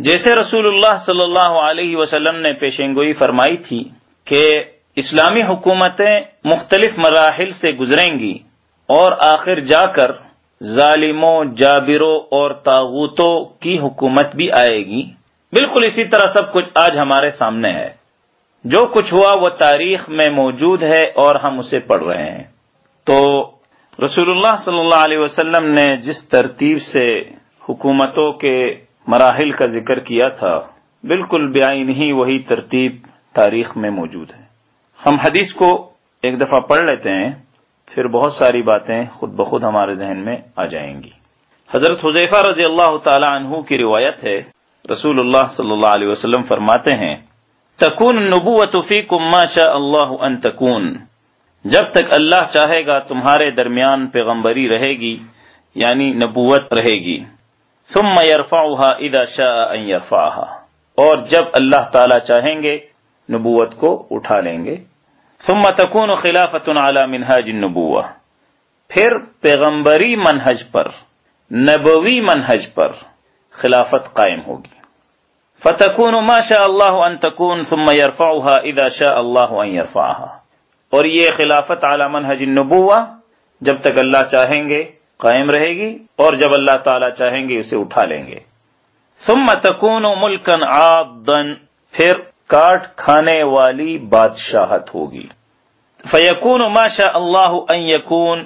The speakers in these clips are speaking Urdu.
جیسے رسول اللہ صلی اللہ علیہ وسلم نے پیشین گوئی فرمائی تھی کہ اسلامی حکومتیں مختلف مراحل سے گزریں گی اور آخر جا کر ظالموں، جابروں اور تاغوتوں کی حکومت بھی آئے گی۔ بالکل اسی طرح سب کچھ آج ہمارے سامنے ہے۔ جو کچھ ہوا وہ تاریخ میں موجود ہے اور ہم اسے پڑھ رہے ہیں۔ تو رسول اللہ صلی اللہ علیہ وسلم نے جس ترتیب سے حکومتوں کے مراحل کا ذکر کیا تھا، بالکل بیائی نہیں وہی ترتیب تاریخ میں موجود ہے۔ ہم حدیث کو ایک دفعہ پڑھ لیتے ہیں، پھر بہت ساری باتیں خود بخود ہمارے ذہن میں آ جائیں گی۔ حضرت حضیفہ رضی اللہ تعالی عنہ کی روایت ہے، رسول اللہ صلی اللہ علیہ وسلم فرماتے ہیں، تکون نبوت فیکم ما شاء اللہ ان تکون۔ جب تک اللہ چاہے گا تمہارے درمیان پیغمبری رہے گی یعنی نبوت رہے گی۔ ثم يرفعها اذا شاء ان يرفعها۔ اور جب اللہ تعالی چاہیں گے، نبوت کو اٹھا لیں گے۔ ثم تكون خلافت على منهاج النبوہ۔ پھر پیغمبری منہج پر، نبوی منہج پر خلافت قائم ہوگی۔ فتكون ما شاء الله ان تكون ثم يرفعها اذا شاء الله ان يرفعها۔ اور یہ خلافت على منهج النبوہ، جب تک اللہ چاہیں گے قائم رہے گی اور جب اللہ تعالی چاہیں گے اسے اٹھا لیں گے۔ ثم تكون ملکا عاضا پھر کاٹ کھانے والی بادشاہت ہوگی۔ فیکون ما شاء اللہ ان یکون،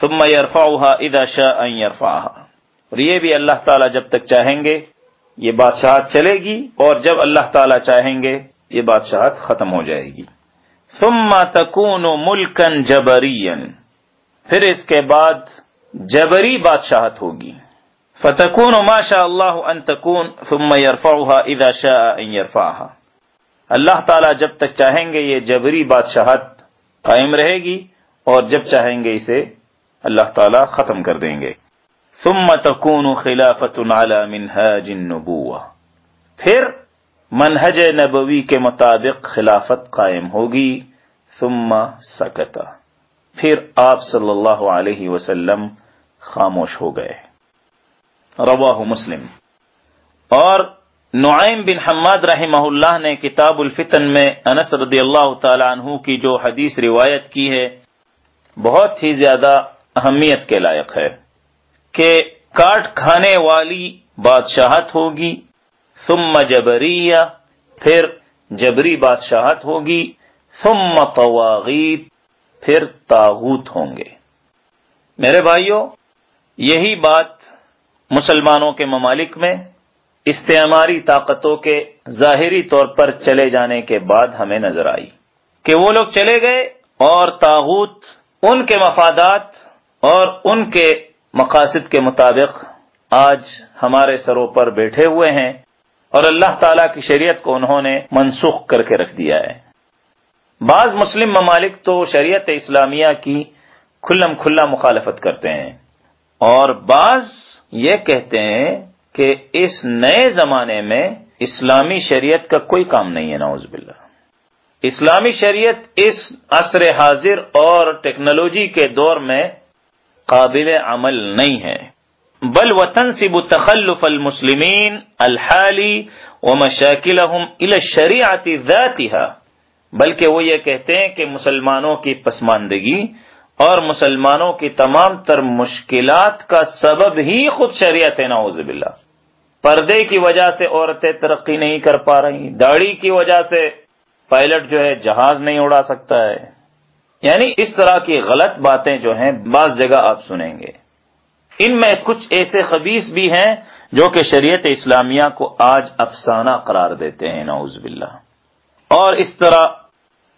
ثم يرفعها اذا شاء ان يرفعها اور یہ بھی اللہ تعالی جب تک چاہیں گے، یہ بادشاہت چلے گی، اور جب اللہ تعالی چاہیں گے، یہ بادشاہت ختم ہو جائے گی۔ ثم تكون ملکا جبریا، پھر اس کے بعد جبری بادشاہت ہوگی۔ فتکون ما شاء اللہ ان تکون ثم يرفعها اذا شاء ان يرفعها۔ اللہ تعالیٰ جب تک چاہیں گے یہ جبری بادشاہت قائم رہے گی اور جب چاہیں گے اسے اللہ تعالیٰ ختم کر دیں گے۔ ثم تكون خلافت على منهاج النبوة۔ پھر منہج نبوی کے مطابق خلافت قائم ہوگی۔ ثم سکتا پھر آپ صلی اللہ علیہ وسلم خاموش ہو گئے۔ رواہ مسلم۔ اور نعیم بن حماد رحمہ اللہ نے کتاب الفتن میں انس رضی اللہ تعالی عنہ کی جو حدیث روایت کی ہے، بہت ہی زیادہ اہمیت کے لائق ہے کہ کاٹ کھانے والی بادشاہت ہوگی، ثم جبریہ، پھر جبری بادشاہت ہوگی، ثم طواغیت پھر تاغوت ہوں گے۔ میرے بھائیوں، یہی بات مسلمانوں کے ممالک میں استعماری طاقتوں کے ظاہری طور پر چلے جانے کے بعد ہمیں نظر آئی کہ وہ لوگ چلے گئے اور تاغوت ان کے مفادات اور ان کے مقاصد کے مطابق آج ہمارے سروں پر بیٹھے ہوئے ہیں اور اللہ تعالی کی شریعت کو انہوں نے منسوخ کر کے رکھ دیا ہے۔ بعض مسلم ممالک تو شریعت اسلامیہ کی کھلم کھلا مخالفت کرتے ہیں اور بعض یہ کہتے ہیں کہ اس نئے زمانے میں اسلامی شریعت کا کوئی کام نہیں ہے، نعوذ باللہ۔ اسلامی شریعت اس عصر حاضر اور ٹیکنالوجی کے دور میں قابل عمل نہیں ہے۔ بل وطن سب تخلف المسلمین الحالی و مشاکل شریعتی بلکہ وہ یہ کہتے ہیں کہ مسلمانوں کی پسماندگی اور مسلمانوں کی تمام تر مشکلات کا سبب ہی خود شریعت ہے، نعوذ باللہ۔ پردے کی وجہ سے عورتیں ترقی نہیں کر پا رہی، داڑھی کی وجہ سے پائلٹ جو ہے جہاز نہیں اڑا سکتا ہے۔ یعنی اس طرح کی غلط باتیں جو ہیں بعض جگہ آپ سنیں گے۔ ان میں کچھ ایسے خبیص بھی ہیں جو کہ شریعت اسلامیہ کو آج افسانہ قرار دیتے ہیں، نعوذ باللہ۔ اور اس طرح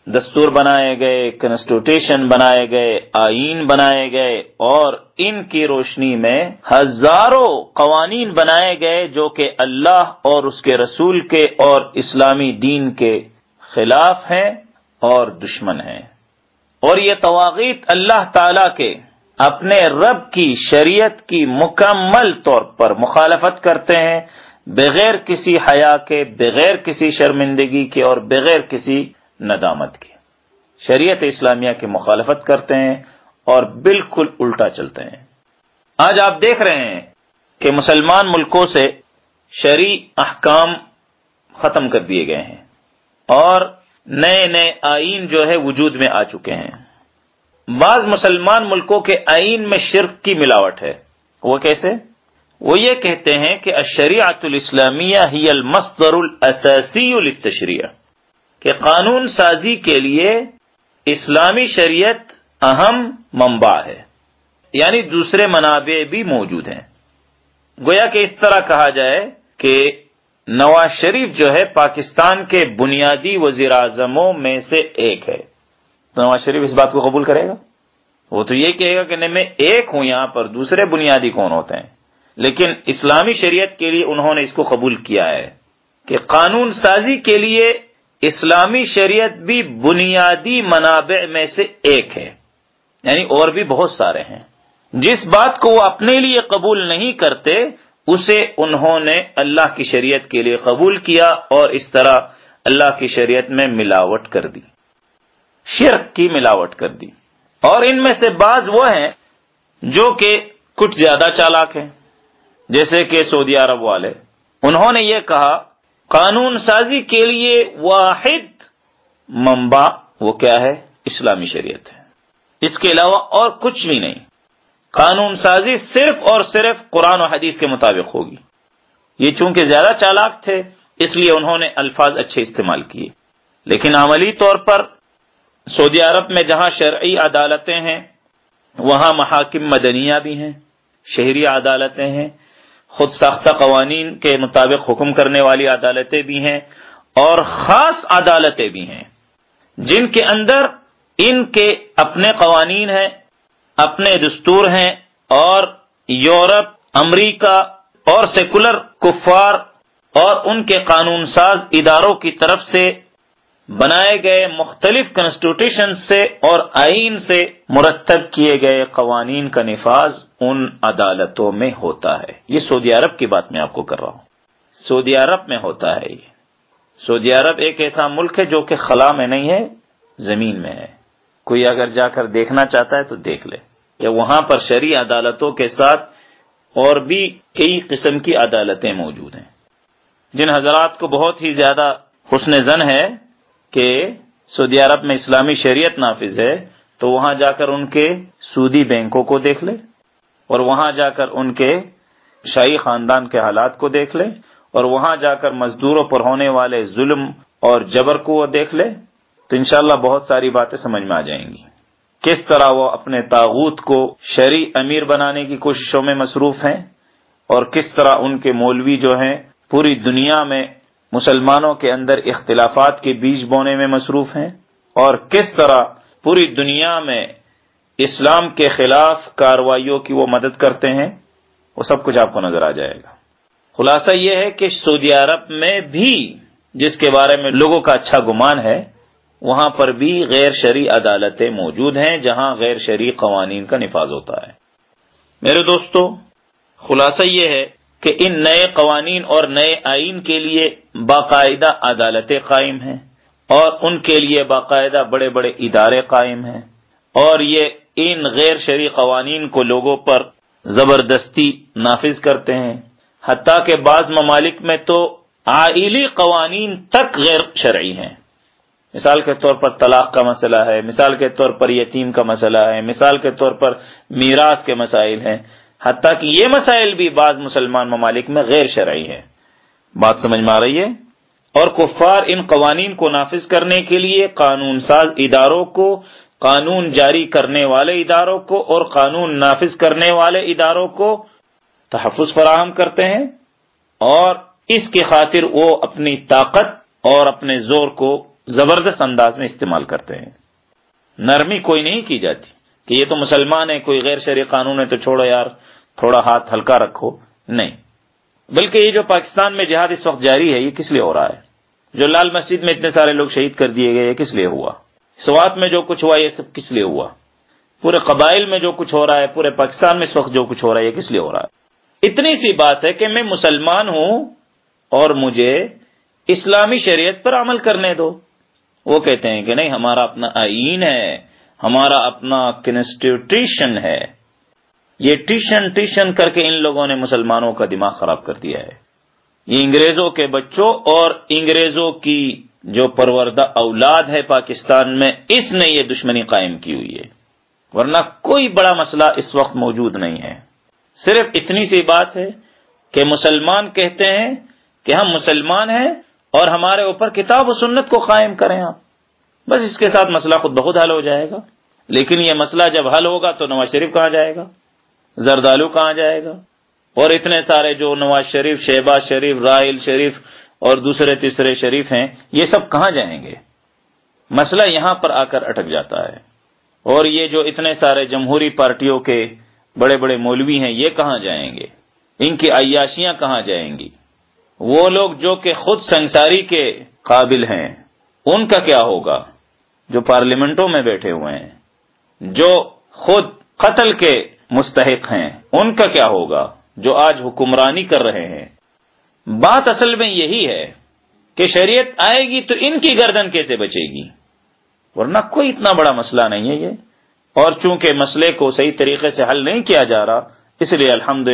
دستور بنائے گئے کنسٹیٹیوشن بنائے گئے، آئین بنائے گئے، اور ان کی روشنی میں ہزاروں قوانین بنائے گئے جو کہ اللہ اور اس کے رسول کے اور اسلامی دین کے خلاف ہیں اور دشمن ہیں۔ اور یہ تواغیت اللہ تعالی کے اپنے رب کی شریعت کی مکمل طور پر مخالفت کرتے ہیں۔ بغیر کسی حیا کے، بغیر کسی شرمندگی کے اور بغیر کسی ندامت کی شریعت اسلامیہ کی مخالفت کرتے ہیں اور بالکل الٹا چلتے ہیں۔ آج آپ دیکھ رہے ہیں کہ مسلمان ملکوں سے شرع احکام ختم کر دیے گئے ہیں اور نئے نئے آئین جو ہے وجود میں آ چکے ہیں۔ بعض مسلمان ملکوں کے آئین میں شرک کی ملاوٹ ہے۔ وہ کیسے؟ وہ یہ کہتے ہیں کہ الشریعت الاسلامیہ ہی المصدر الاساسی للتشریع، کہ قانون سازی کے لیے اسلامی شریعت اہم منبع ہے یعنی دوسرے منابع بھی موجود ہیں۔ گویا کہ اس طرح کہا جائے کہ نواز شریف جو ہے پاکستان کے بنیادی وزیر اعظموں میں سے ایک ہے۔ تو نواز شریف اس بات کو قبول کرے گا؟ وہ تو یہ کہے گا کہ نہیں، میں ایک ہوں یہاں پر، دوسرے بنیادی کون ہوتے ہیں؟ لیکن اسلامی شریعت کے لیے انہوں نے اس کو قبول کیا ہے کہ قانون سازی کے لیے اسلامی شریعت بھی بنیادی منابع میں سے ایک ہے۔ یعنی اور بھی بہت سارے ہیں۔ جس بات کو وہ اپنے لیے قبول نہیں کرتے، اسے انہوں نے اللہ کی شریعت کے لیے قبول کیا اور اس طرح اللہ کی شریعت میں ملاوٹ کر دی۔ شرک کی ملاوٹ کر دی۔ اور ان میں سے بعض وہ ہیں جو کہ کچھ زیادہ چالاک ہیں۔ جیسے کہ سعودی عرب والے۔ انہوں نے یہ کہا، قانون سازی کے لیے واحد منبع وہ کیا ہے؟ اسلامی شریعت ہے۔ اس کے علاوہ اور کچھ بھی نہیں۔ قانون سازی صرف اور صرف قرآن و حدیث کے مطابق ہوگی۔ یہ چونکہ زیادہ چالاک تھے، اس لیے انہوں نے الفاظ اچھے استعمال کیے۔ لیکن عملی طور پر سعودی عرب میں جہاں شرعی عدالتیں ہیں، وہاں محاکم مدنیہ بھی ہیں، شہری عدالتیں ہیں خود ساختہ قوانین کے مطابق حکم کرنے والی عدالتیں بھی ہیں اور خاص عدالتیں بھی ہیں۔ جن کے اندر ان کے اپنے قوانین ہیں، اپنے دستور ہیں اور یورپ، امریکہ اور سیکولر کفار اور ان کے قانون ساز اداروں کی طرف سے بنائے گئے مختلف کنسٹیٹیوشن سے اور آئین سے مرتب کیے گئے قوانین کا نفاذ ان عدالتوں میں ہوتا ہے۔ یہ سعودی عرب کی بات میں آپ کو کر رہا ہوں۔ سعودی عرب میں ہوتا ہے یہ۔ سعودی عرب ایک ایسا ملک ہے جو کہ خلا میں نہیں ہے، زمین میں ہے۔ کوئی اگر جا کر دیکھنا چاہتا ہے تو دیکھ لے۔ کہ وہاں پر شرعی عدالتوں کے ساتھ اور بھی کئی قسم کی عدالتیں موجود ہیں۔ جن حضرات کو بہت ہی زیادہ حسن زن ہے کہ سعودی عرب میں اسلامی شریعت نافذ ہے، تو وہاں جا کر ان کے سودی بینکوں کو دیکھ لے، اور وہاں جا کر ان کے شاہی خاندان کے حالات کو دیکھ لے، اور وہاں جا کر مزدوروں پر ہونے والے ظلم اور جبر کو وہ دیکھ لے، تو انشاءاللہ بہت ساری باتیں سمجھ میں آ جائیں گی۔ کس طرح وہ اپنے تاغوت کو شرع امیر بنانے کی کوششوں میں مصروف ہیں، اور کس طرح ان کے مولوی جو ہیں پوری دنیا میں مسلمانوں کے اندر اختلافات کے بیج بونے میں مصروف ہیں اور کس طرح پوری دنیا میں اسلام کے خلاف کاروائیوں کی وہ مدد کرتے ہیں، وہ سب کچھ آپ کو نظر آ جائے گا۔ خلاصہ یہ ہے کہ سعودی عرب میں بھی جس کے بارے میں لوگوں کا اچھا گمان ہے، وہاں پر بھی غیر شرعی عدالتیں موجود ہیں جہاں غیر شرعی قوانین کا نفاذ ہوتا ہے۔ میرے دوستو، خلاصہ یہ ہے کہ ان نئے قوانین اور نئے آئین کے لیے باقاعدہ عدالتیں قائم ہیں اور ان کے لیے باقاعدہ بڑے بڑے ادارے قائم ہیں اور یہ ان غیر شرعی قوانین کو لوگوں پر زبردستی نافذ کرتے ہیں۔ حتیٰ کہ بعض ممالک میں تو آئلی قوانین تک غیر شرعی ہیں۔ مثال کے طور پر طلاق کا مسئلہ ہے، مثال کے طور پر یتیم کا مسئلہ ہے، مثال کے طور پر میراث کے مسائل ہیں۔ حتیٰ کہ یہ مسائل بھی بعض مسلمان ممالک میں غیر شرعی ہیں۔ بات سمجھ میں آ رہی ہے؟ اور کفار ان قوانین کو نافذ کرنے کے لیے قانون ساز اداروں کو، قانون جاری کرنے والے اداروں کو اور قانون نافذ کرنے والے اداروں کو تحفظ فراہم کرتے ہیں اور اس کی خاطر وہ اپنی طاقت اور اپنے زور کو زبردست انداز میں استعمال کرتے ہیں۔ نرمی کوئی نہیں کی جاتی۔ کہ یہ تو مسلمان ہے کوئی غیر شرعی قانون ہے تو چھوڑو یار، تھوڑا ہاتھ ہلکا رکھو۔ نہیں۔ بلکہ یہ جو پاکستان میں جہاد اس وقت جاری ہے، یہ کس لیے ہو رہا ہے؟ جو لال مسجد میں اتنے سارے لوگ شہید کر دیے گئے، یہ کس لیے ہوا؟ سوات میں جو کچھ ہوا، یہ سب کس لیے ہوا؟ پورے قبائل میں جو کچھ ہو رہا ہے، پورے پاکستان میں اس وقت جو کچھ ہو رہا ہے، یہ کس لیے ہو رہا ہے؟ اتنی سی بات ہے کہ میں مسلمان ہوں اور مجھے اسلامی شریعت پر عمل کرنے دو۔ وہ کہتے ہیں کہ نہیں، ہمارا اپنا آئین ہے۔ ہمارا اپنا کنسٹیٹیوشن ہے۔ یہ ٹیشن ٹیشن کر کے ان لوگوں نے مسلمانوں کا دماغ خراب کر دیا ہے۔ یہ انگریزوں کے بچوں اور انگریزوں کی جو پروردہ اولاد ہے پاکستان میں، اس نے یہ دشمنی قائم کی ہوئی ہے۔ ورنہ کوئی بڑا مسئلہ اس وقت موجود نہیں ہے۔ صرف اتنی سی بات ہے کہ مسلمان کہتے ہیں کہ ہم مسلمان ہیں اور ہمارے اوپر کتاب و سنت کو قائم کریں آپ۔ بس اس کے ساتھ مسئلہ خود بہت حل ہو جائے گا۔ لیکن یہ مسئلہ جب حل ہوگا تو نواز شریف کہاں جائے گا؟ زردالو کہاں جائے گا؟ اور اتنے سارے جو نواز شریف، شہباز شریف، رائل شریف اور دوسرے تیسرے شریف ہیں، یہ سب کہاں جائیں گے؟ مسئلہ یہاں پر آ کر اٹک جاتا ہے۔ اور یہ جو اتنے سارے جمہوری پارٹیوں کے بڑے بڑے مولوی ہیں، یہ کہاں جائیں گے؟ ان کی عیاشیاں کہاں جائیں گی؟ وہ لوگ جو کہ خود سنساری کے قابل ہیں، ان کا کیا ہوگا؟ جو پارلیمنٹوں میں بیٹھے ہوئے ہیں، جو خود قتل کے مستحق ہیں، ان کا کیا ہوگا؟ جو آج حکمرانی کر رہے ہیں۔ بات اصل میں یہی ہے کہ شریعت آئے گی تو ان کی گردن کیسے بچے گی؟ ورنہ کوئی اتنا بڑا مسئلہ نہیں ہے یہ۔ اور چونکہ مسئلے کو صحیح طریقے سے حل نہیں کیا جا رہا، اس لیے الحمد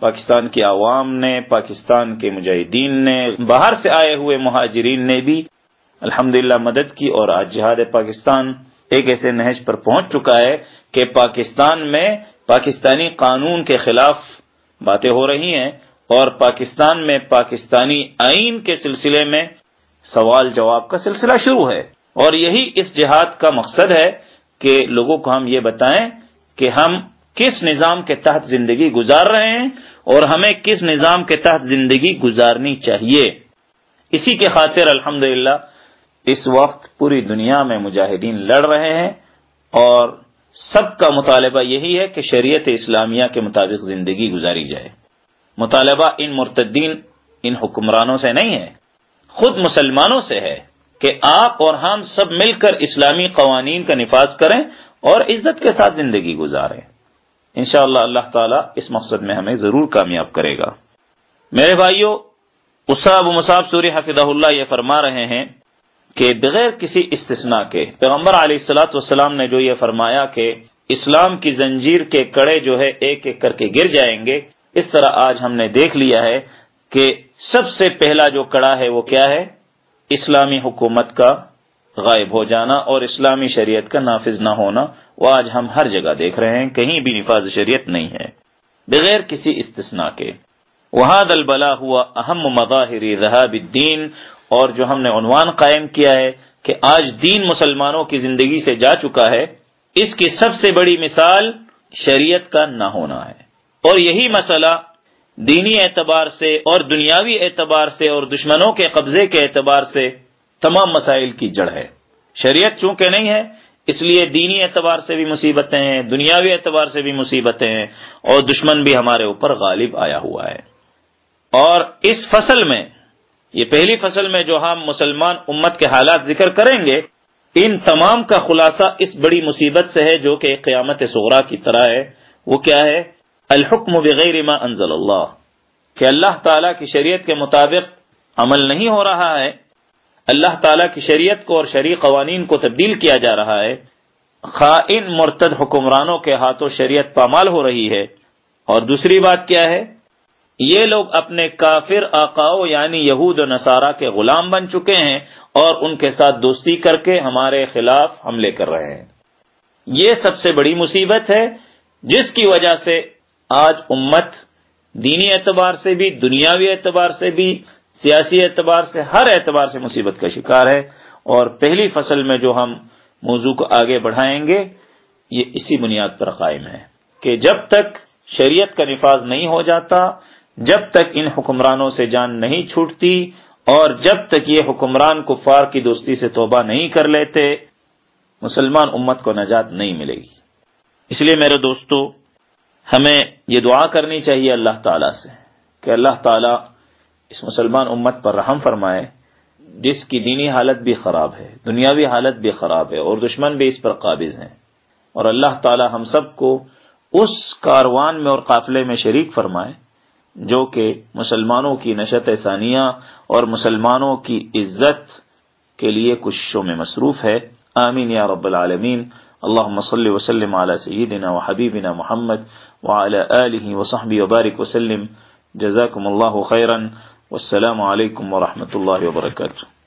پاکستان کی عوام نے، پاکستان کے مجاہدین نے، باہر سے آئے ہوئے مہاجرین نے بھی الحمد مدد کی اور آج جہاد پاکستان ایک ایسے نہج پر پہنچ چکا ہے کہ پاکستان میں پاکستانی قانون کے خلاف باتیں ہو رہی ہیں اور پاکستان میں پاکستانی آئین کے سلسلے میں سوال جواب کا سلسلہ شروع ہے۔ اور یہی اس جہاد کا مقصد ہے کہ لوگوں کو ہم یہ بتائیں کہ ہم کس نظام کے تحت زندگی گزار رہے ہیں اور ہمیں کس نظام کے تحت زندگی گزارنی چاہیے۔ اسی کے خاطر الحمد اس وقت پوری دنیا میں مجاہدین لڑ رہے ہیں اور سب کا مطالبہ یہی ہے کہ شریعت اسلامیہ کے مطابق زندگی گزاری جائے۔ مطالبہ ان مرتدین، ان حکمرانوں سے نہیں ہے، خود مسلمانوں سے ہے کہ آپ اور ہم سب مل کر اسلامی قوانین کا نفاذ کریں اور عزت کے ساتھ زندگی گزاریں۔ انشاءاللہ اللہ اللہ تعالیٰ اس مقصد میں ہمیں ضرور کامیاب کرے گا۔ میرے بھائیوں اساب مصاب سوری حفظ اللہ یہ فرما رہے ہیں کہ بغیر کسی استثناء کے پیغمبر علیہ السلاۃ والسلام نے جو یہ فرمایا کہ اسلام کی زنجیر کے کڑے جو ہے ایک ایک کر کے گر جائیں گے، اس طرح آج ہم نے دیکھ لیا ہے کہ سب سے پہلا جو کڑا ہے وہ کیا ہے؟ اسلامی حکومت کا غائب ہو جانا اور اسلامی شریعت کا نافذ نہ ہونا، وہ آج ہم ہر جگہ دیکھ رہے ہیں، کہیں بھی نفاذ شریعت نہیں ہے۔ بغیر کسی استثناء کے۔ وہاں دل بلا ہوا اہم مظاہری رحاب الدین اور جو ہم نے عنوان قائم کیا ہے کہ آج دین مسلمانوں کی زندگی سے جا چکا ہے، اس کی سب سے بڑی مثال شریعت کا نہ ہونا ہے۔ اور یہی مسئلہ دینی اعتبار سے اور دنیاوی اعتبار سے اور دشمنوں کے قبضے کے اعتبار سے تمام مسائل کی جڑ ہے۔ شریعت چونکہ نہیں ہے، اس لیے دینی اعتبار سے بھی مصیبتیں ہیں، دنیاوی اعتبار سے بھی مصیبتیں ہیں اور دشمن بھی ہمارے اوپر غالب آیا ہوا ہے۔ اور اس فصل میں یہ پہلی فصل میں جو ہم مسلمان امت کے حالات ذکر کریں گے، ان تمام کا خلاصہ اس بڑی مصیبت سے ہے جو کہ قیامت سغرا کی طرح ہے۔ وہ کیا ہے؟ الحکم بغیر ما انزل اللہ۔ کہ اللہ تعالی کی شریعت کے مطابق عمل نہیں ہو رہا ہے۔ اللہ تعالی کی شریعت کو اور شریع قوانین کو تبدیل کیا جا رہا ہے۔ خائن مرتد حکمرانوں کے ہاتھوں شریعت پامال ہو رہی ہے۔ اور دوسری بات کیا ہے؟ یہ لوگ اپنے کافر آقاؤ یعنی یہود و نصارہ کے غلام بن چکے ہیں اور ان کے ساتھ دوستی کر کے ہمارے خلاف حملے کر رہے ہیں۔ یہ سب سے بڑی مصیبت ہے، جس کی وجہ سے آج امت دینی اعتبار سے بھی، دنیاوی اعتبار سے بھی، سیاسی اعتبار سے، ہر اعتبار سے مصیبت کا شکار ہے۔ اور پہلی فصل میں جو ہم موضوع کو آگے بڑھائیں گے، یہ اسی بنیاد پر قائم ہے کہ جب تک شریعت کا نفاذ نہیں ہو جاتا جب تک ان حکمرانوں سے جان نہیں چھوٹتی اور جب تک یہ حکمران کفار کی دوستی سے توبہ نہیں کر لیتے، مسلمان امت کو نجات نہیں ملے گی۔ اس لیے میرے دوستو، ہمیں یہ دعا کرنی چاہیے اللہ تعالی سے کہ اللہ تعالی اس مسلمان امت پر رحم فرمائے، جس کی دینی حالت بھی خراب ہے، دنیاوی حالت بھی خراب ہے اور دشمن بھی اس پر قابض ہیں۔ اور اللہ تعالی ہم سب کو اس کاروان میں اور قافلے میں شریک فرمائے جو کہ مسلمانوں کی نشت ثانیہ اور مسلمانوں کی عزت کے لیے کشوں میں مصروف ہے۔ آمین یا رب العالمین۔ اللهم صل وسلم على سيدنا وحبيبنا محمد وعلى آله وصحبه وبارك وسلم۔ جزاكم الله خيرا والسلام علیکم ورحمة اللہ وبرکاتہ۔